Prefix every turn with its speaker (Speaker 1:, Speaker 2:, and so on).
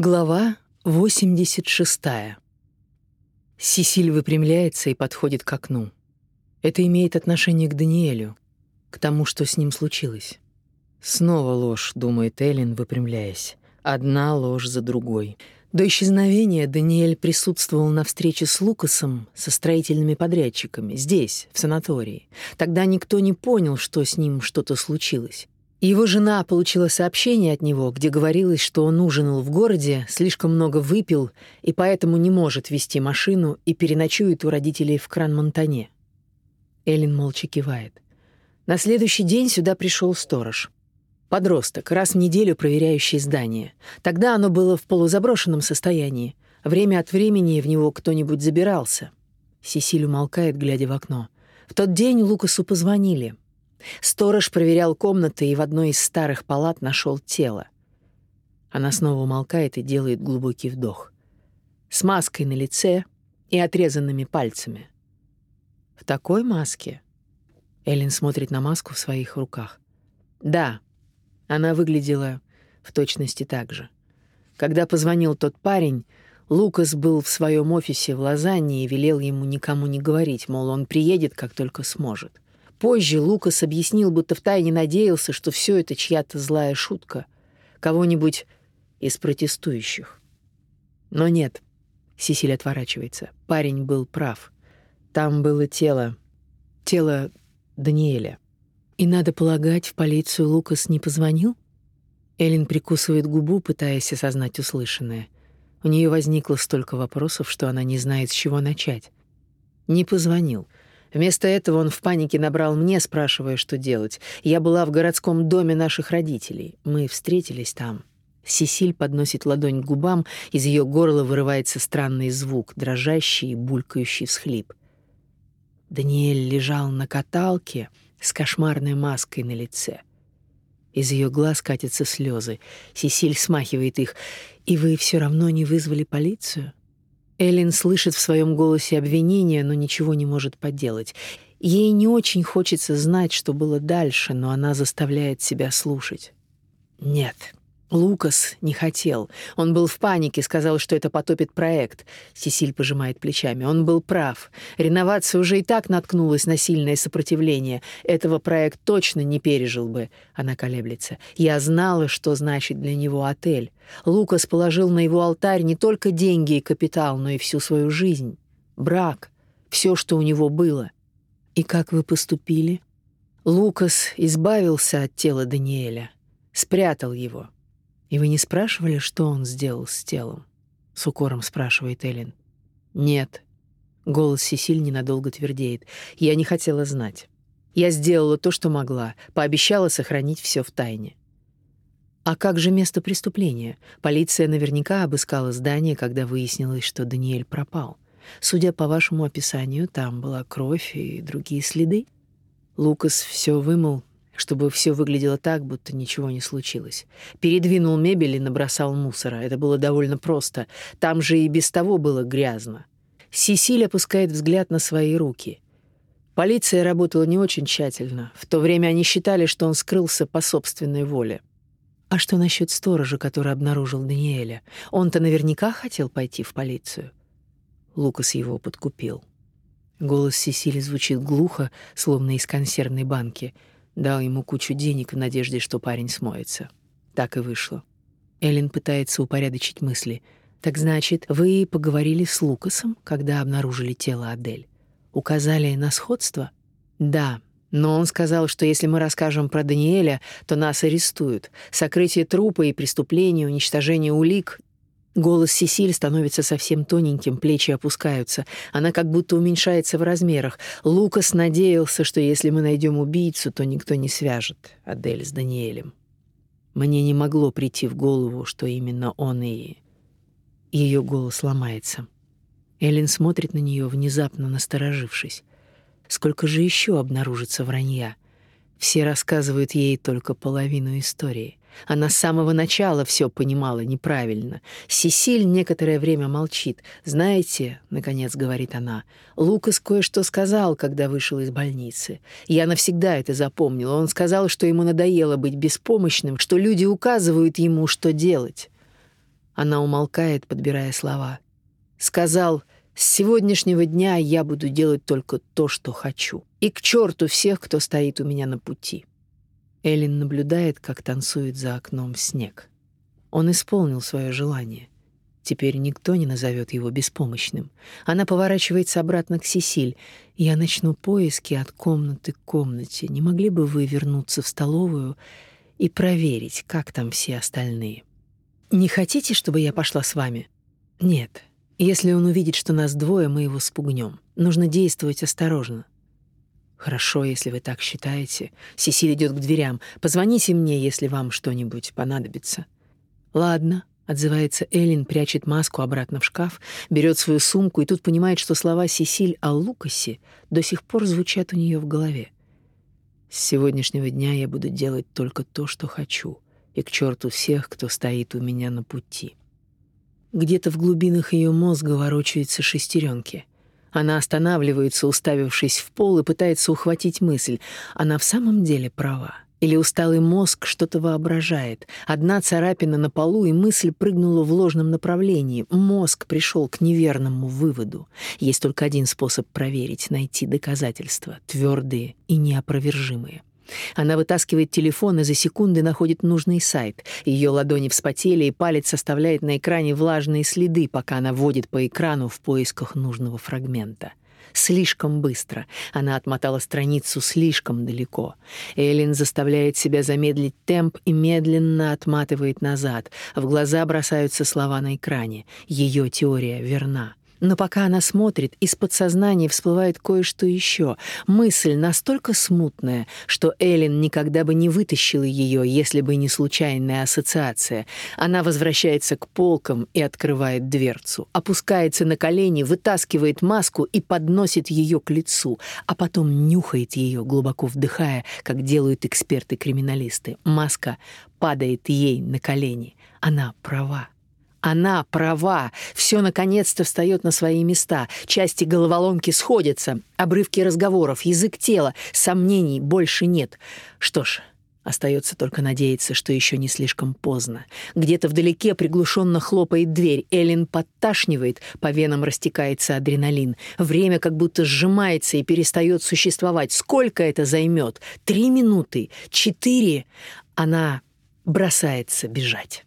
Speaker 1: Глава 86. Сисиль выпрямляется и подходит к окну. Это имеет отношение к Даниэлю, к тому, что с ним случилось. Снова ложь, думает Эллен, выпрямляясь. Одна ложь за другой. До исчезновения Даниэль присутствовал на встрече с Лукасом со строительными подрядчиками здесь, в санатории. Тогда никто не понял, что с ним что-то случилось. Его жена получила сообщение от него, где говорилось, что он ужинал в городе, слишком много выпил и поэтому не может вести машину и переночует у родителей в Кран-Монтане. Эллен молча кивает. На следующий день сюда пришел сторож. Подросток, раз в неделю проверяющий здание. Тогда оно было в полузаброшенном состоянии. Время от времени в него кто-нибудь забирался. Сесиль умолкает, глядя в окно. В тот день Лукасу позвонили — Сторож проверял комнаты и в одной из старых палат нашел тело. Она снова умолкает и делает глубокий вдох. С маской на лице и отрезанными пальцами. В такой маске Эллен смотрит на маску в своих руках. Да, она выглядела в точности так же. Когда позвонил тот парень, Лукас был в своем офисе в Лозанне и велел ему никому не говорить, мол, он приедет, как только сможет. Позже Лукас объяснил, будто втайне надеялся, что все это чья-то злая шутка, кого-нибудь из протестующих. Но нет, Сесиль отворачивается. Парень был прав. Там было тело, тело Даниэля. И надо полагать, в полицию Лукас не позвонил? Элин прикусывает губу, пытаясь осознать услышанное. У нее возникло столько вопросов, что она не знает, с чего начать. Не позвонил. Вместо этого он в панике набрал мне, спрашивая, что делать. Я была в городском доме наших родителей. Мы встретились там. Сесиль подносит ладонь к губам, из ее горла вырывается странный звук, дрожащий и булькающий всхлип. Даниэль лежал на каталке с кошмарной маской на лице. Из ее глаз катятся слезы. Сесиль смахивает их. «И вы все равно не вызвали полицию?» Эллен слышит в своем голосе обвинение, но ничего не может поделать. Ей не очень хочется знать, что было дальше, но она заставляет себя слушать. Нет, Лукас не хотел. Он был в панике, сказал, что это потопит проект. Сесиль пожимает плечами. Он был прав. Реновация уже и так наткнулась на сильное сопротивление. Этого проект точно не пережил бы. Она колеблется. Я знала, что значит для него отель. Лукас положил на его алтарь не только деньги и капитал, но и всю свою жизнь. Брак. Все, что у него было. И как вы поступили? Лукас избавился от тела Даниэля. Спрятал его. «И вы не спрашивали, что он сделал с телом?» — с укором спрашивает Эллен. «Нет». Голос Сесиль ненадолго твердеет. «Я не хотела знать. Я сделала то, что могла, пообещала сохранить все в тайне». «А как же место преступления? Полиция наверняка обыскала здание, когда выяснилось, что Даниэль пропал. Судя по вашему описанию, там была кровь и другие следы?» Лукас все вымыл чтобы все выглядело так, будто ничего не случилось. Передвинул мебель и набросал мусора. Это было довольно просто. Там же и без того было грязно. Сесиль опускает взгляд на свои руки. Полиция работала не очень тщательно. В то время они считали, что он скрылся по собственной воле. А что насчет сторожа, который обнаружил Даниэля? Он-то наверняка хотел пойти в полицию. Лукас его подкупил. Голос Сесили звучит глухо, словно из консервной банки — Дал ему кучу денег в надежде, что парень смоется. Так и вышло. Эллен пытается упорядочить мысли. «Так значит, вы поговорили с Лукасом, когда обнаружили тело Адель? Указали на сходство?» «Да, но он сказал, что если мы расскажем про Даниэля, то нас арестуют. Сокрытие трупа и преступление, уничтожение улик Голос Сесиль становится совсем тоненьким, плечи опускаются. Она как будто уменьшается в размерах. Лукас надеялся, что если мы найдем убийцу, то никто не свяжет Адель с Даниэлем. Мне не могло прийти в голову, что именно он и... Ее голос ломается. Эллен смотрит на нее, внезапно насторожившись. Сколько же еще обнаружится вранья? Все рассказывают ей только половину истории. Она с самого начала все понимала неправильно. Сесиль некоторое время молчит. «Знаете», — наконец говорит она, — «Лукас кое-что сказал, когда вышел из больницы. Я навсегда это запомнила. Он сказал, что ему надоело быть беспомощным, что люди указывают ему, что делать». Она умолкает, подбирая слова. Сказал, «С сегодняшнего дня я буду делать только то, что хочу. И к черту всех, кто стоит у меня на пути». Эллен наблюдает, как танцует за окном снег. Он исполнил свое желание. Теперь никто не назовет его беспомощным. Она поворачивается обратно к Сесиль. «Я начну поиски от комнаты к комнате. Не могли бы вы вернуться в столовую и проверить, как там все остальные?» «Не хотите, чтобы я пошла с вами?» «Нет. Если он увидит, что нас двое, мы его спугнем. Нужно действовать осторожно». «Хорошо, если вы так считаете. Сесиль идет к дверям. Позвоните мне, если вам что-нибудь понадобится». «Ладно», — отзывается Эллен, прячет маску обратно в шкаф, берет свою сумку и тут понимает, что слова Сесиль о Лукасе до сих пор звучат у нее в голове. «С сегодняшнего дня я буду делать только то, что хочу, и к черту всех, кто стоит у меня на пути». Где-то в глубинах ее мозга ворочаются шестеренки. Она останавливается, уставившись в пол, и пытается ухватить мысль. Она в самом деле права. Или усталый мозг что-то воображает. Одна царапина на полу, и мысль прыгнула в ложном направлении. Мозг пришел к неверному выводу. Есть только один способ проверить, найти доказательства, твердые и неопровержимые. Она вытаскивает телефон и за секунды находит нужный сайт. Ее ладони вспотели, и палец составляет на экране влажные следы, пока она водит по экрану в поисках нужного фрагмента. Слишком быстро. Она отмотала страницу слишком далеко. Эллен заставляет себя замедлить темп и медленно отматывает назад. В глаза бросаются слова на экране. Ее теория верна. Но пока она смотрит, из подсознания всплывает кое-что еще. Мысль настолько смутная, что Эллен никогда бы не вытащила ее, если бы не случайная ассоциация. Она возвращается к полкам и открывает дверцу, опускается на колени, вытаскивает маску и подносит ее к лицу, а потом нюхает ее, глубоко вдыхая, как делают эксперты-криминалисты. Маска падает ей на колени. Она права. Она права. Все наконец-то встает на свои места. Части головоломки сходятся. Обрывки разговоров, язык тела. Сомнений больше нет. Что ж, остается только надеяться, что еще не слишком поздно. Где-то вдалеке приглушенно хлопает дверь. Эллен подташнивает, по венам растекается адреналин. Время как будто сжимается и перестает существовать. Сколько это займет? Три минуты? Четыре? Она бросается бежать.